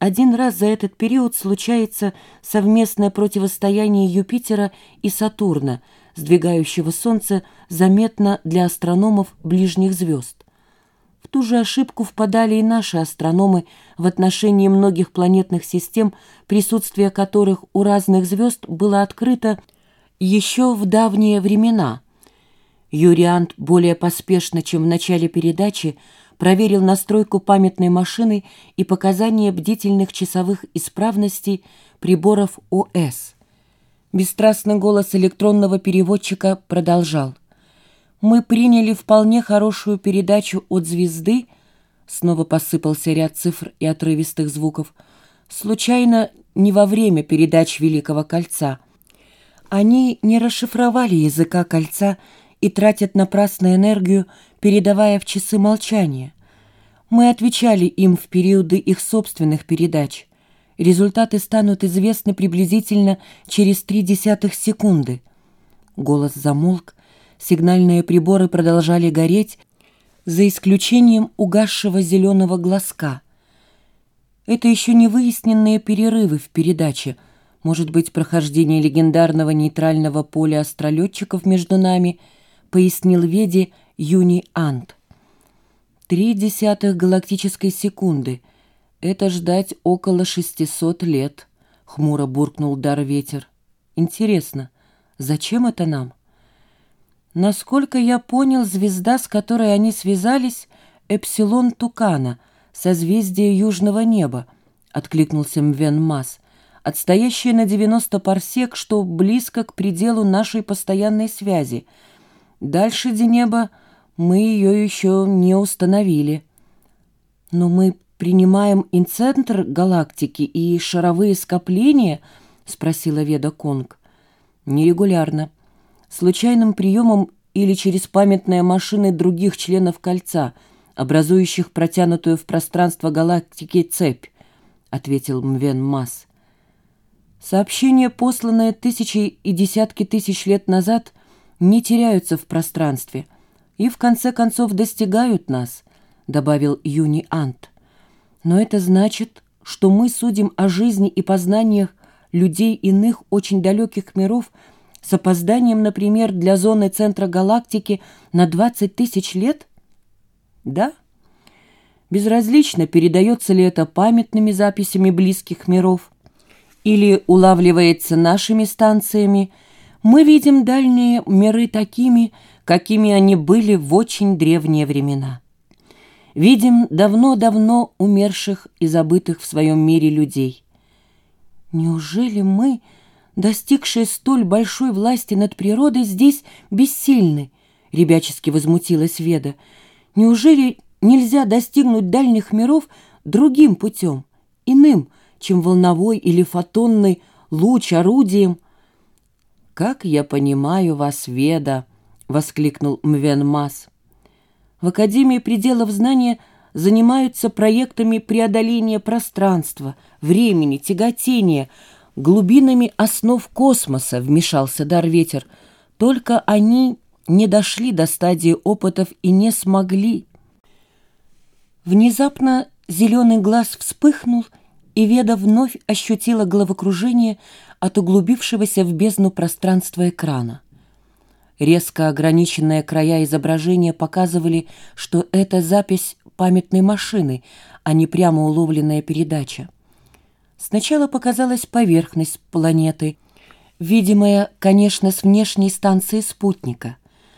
один раз за этот период случается совместное противостояние Юпитера и Сатурна, сдвигающего Солнце заметно для астрономов ближних звезд. В ту же ошибку впадали и наши астрономы в отношении многих планетных систем, присутствие которых у разных звезд было открыто еще в давние времена. Юриант более поспешно, чем в начале передачи, проверил настройку памятной машины и показания бдительных часовых исправностей приборов ОС. Бесстрастный голос электронного переводчика продолжал. «Мы приняли вполне хорошую передачу от звезды», снова посыпался ряд цифр и отрывистых звуков, случайно не во время передач Великого Кольца. Они не расшифровали языка кольца и тратят напрасно энергию, передавая в часы молчания. Мы отвечали им в периоды их собственных передач. Результаты станут известны приблизительно через три десятых секунды. Голос замолк, сигнальные приборы продолжали гореть, за исключением угасшего зеленого глазка. Это еще не выясненные перерывы в передаче, может быть, прохождение легендарного нейтрального поля астролетчиков между нами — пояснил Веде Юни Ант. Три десятых галактической секунды. Это ждать около шестисот лет, хмуро буркнул дар ветер. Интересно, зачем это нам? Насколько я понял, звезда, с которой они связались, Эпсилон Тукана, созвездие южного неба, откликнулся Мвен Мас, отстоящее на 90 парсек, что близко к пределу нашей постоянной связи — Дальше Денеба мы ее еще не установили. Но мы принимаем инцентр галактики и шаровые скопления, спросила Веда Конг. Нерегулярно. Случайным приемом или через памятные машины других членов кольца, образующих протянутую в пространство галактики цепь, ответил Мвен Мас. Сообщение, посланное тысячи и десятки тысяч лет назад, не теряются в пространстве и в конце концов достигают нас, добавил Юни Ант. Но это значит, что мы судим о жизни и познаниях людей иных очень далеких миров с опозданием, например, для зоны центра галактики на 20 тысяч лет? Да. Безразлично, передается ли это памятными записями близких миров или улавливается нашими станциями, мы видим дальние миры такими, какими они были в очень древние времена. Видим давно-давно умерших и забытых в своем мире людей. Неужели мы, достигшие столь большой власти над природой, здесь бессильны? Ребячески возмутилась Веда. Неужели нельзя достигнуть дальних миров другим путем, иным, чем волновой или фотонный луч орудием, «Как я понимаю вас, Веда!» — воскликнул Мвен Мас. В Академии пределов знания занимаются проектами преодоления пространства, времени, тяготения, глубинами основ космоса, вмешался Дар-Ветер. Только они не дошли до стадии опытов и не смогли. Внезапно зеленый глаз вспыхнул, и Веда вновь ощутила головокружение, от углубившегося в бездну пространства экрана. Резко ограниченные края изображения показывали, что это запись памятной машины, а не прямо уловленная передача. Сначала показалась поверхность планеты, видимая, конечно, с внешней станции спутника.